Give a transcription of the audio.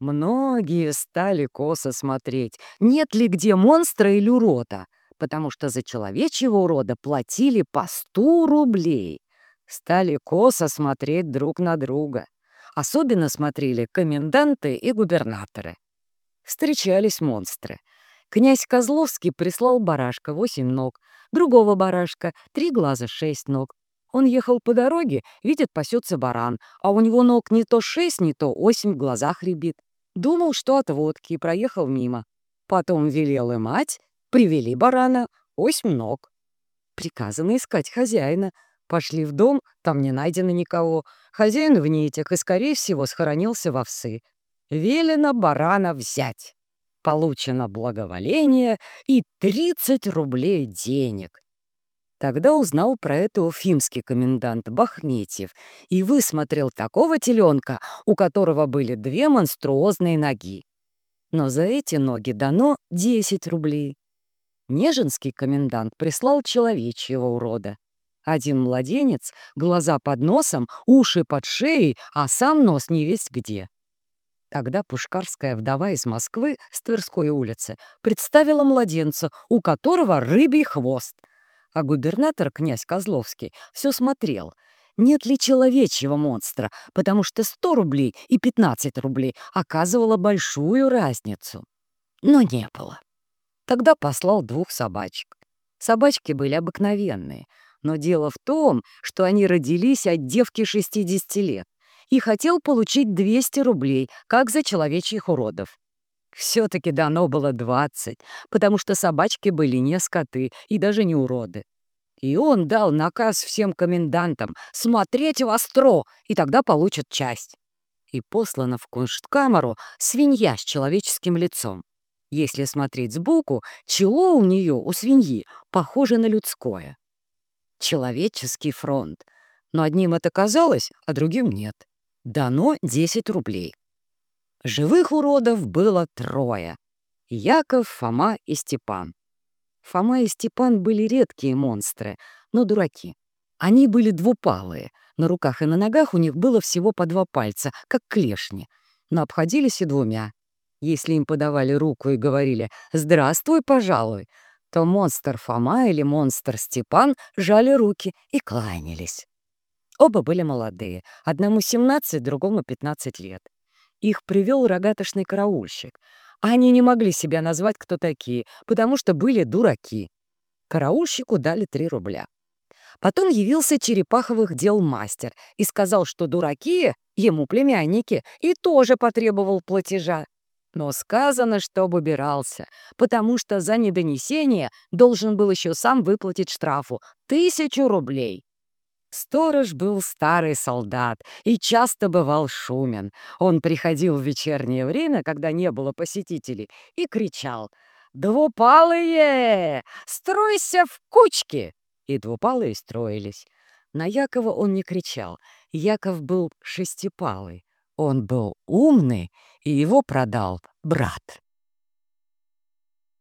Многие стали косо смотреть, нет ли где монстра или урода, потому что за человечьего урода платили по сто рублей. Стали косо смотреть друг на друга. Особенно смотрели коменданты и губернаторы. Встречались монстры. Князь Козловский прислал барашка восемь ног, другого барашка три глаза шесть ног. Он ехал по дороге, видит, пасется баран, а у него ног не то шесть, не то восемь в глазах рябит. Думал, что от водки, и проехал мимо. Потом велел и мать, привели барана, восемь ног. Приказано искать хозяина. Пошли в дом, там не найдено никого. Хозяин в нитях и, скорее всего, схоронился в овсы. Велено барана взять. Получено благоволение и 30 рублей денег. Тогда узнал про это уфимский комендант Бахметьев и высмотрел такого теленка, у которого были две монструозные ноги. Но за эти ноги дано 10 рублей. Неженский комендант прислал человечьего урода. Один младенец, глаза под носом, уши под шеей, а сам нос не весь где. Тогда пушкарская вдова из Москвы с Тверской улицы представила младенца, у которого рыбий хвост — а губернатор, князь Козловский, все смотрел, нет ли человечьего монстра, потому что 100 рублей и 15 рублей оказывало большую разницу. Но не было. Тогда послал двух собачек. Собачки были обыкновенные, но дело в том, что они родились от девки 60 лет и хотел получить 200 рублей, как за человечьих уродов. Все-таки дано было двадцать, потому что собачки были не скоты и даже не уроды. И он дал наказ всем комендантам смотреть востро, и тогда получат часть. И послана в куншткамеру свинья с человеческим лицом. Если смотреть сбоку, чело у нее, у свиньи, похоже на людское. Человеческий фронт. Но одним это казалось, а другим нет. Дано 10 рублей. Живых уродов было трое. Яков, Фома и Степан. Фома и Степан были редкие монстры, но дураки. Они были двупалые. На руках и на ногах у них было всего по два пальца, как клешни, но обходились и двумя. Если им подавали руку и говорили «Здравствуй, пожалуй», то монстр Фома или монстр Степан жали руки и кланялись. Оба были молодые, одному 17, другому 15 лет. Их привел рогатошный караульщик. Они не могли себя назвать, кто такие, потому что были дураки. Караульщику дали 3 рубля. Потом явился Черепаховых дел мастер и сказал, что дураки ему племянники, и тоже потребовал платежа. Но сказано, чтоб убирался, потому что за недонесение должен был еще сам выплатить штрафу — тысячу рублей. Сторож был старый солдат и часто бывал шумен. Он приходил в вечернее время, когда не было посетителей, и кричал «Двупалые! Стройся в кучки!» И двупалые строились. На Якова он не кричал. Яков был шестипалый. Он был умный, и его продал брат.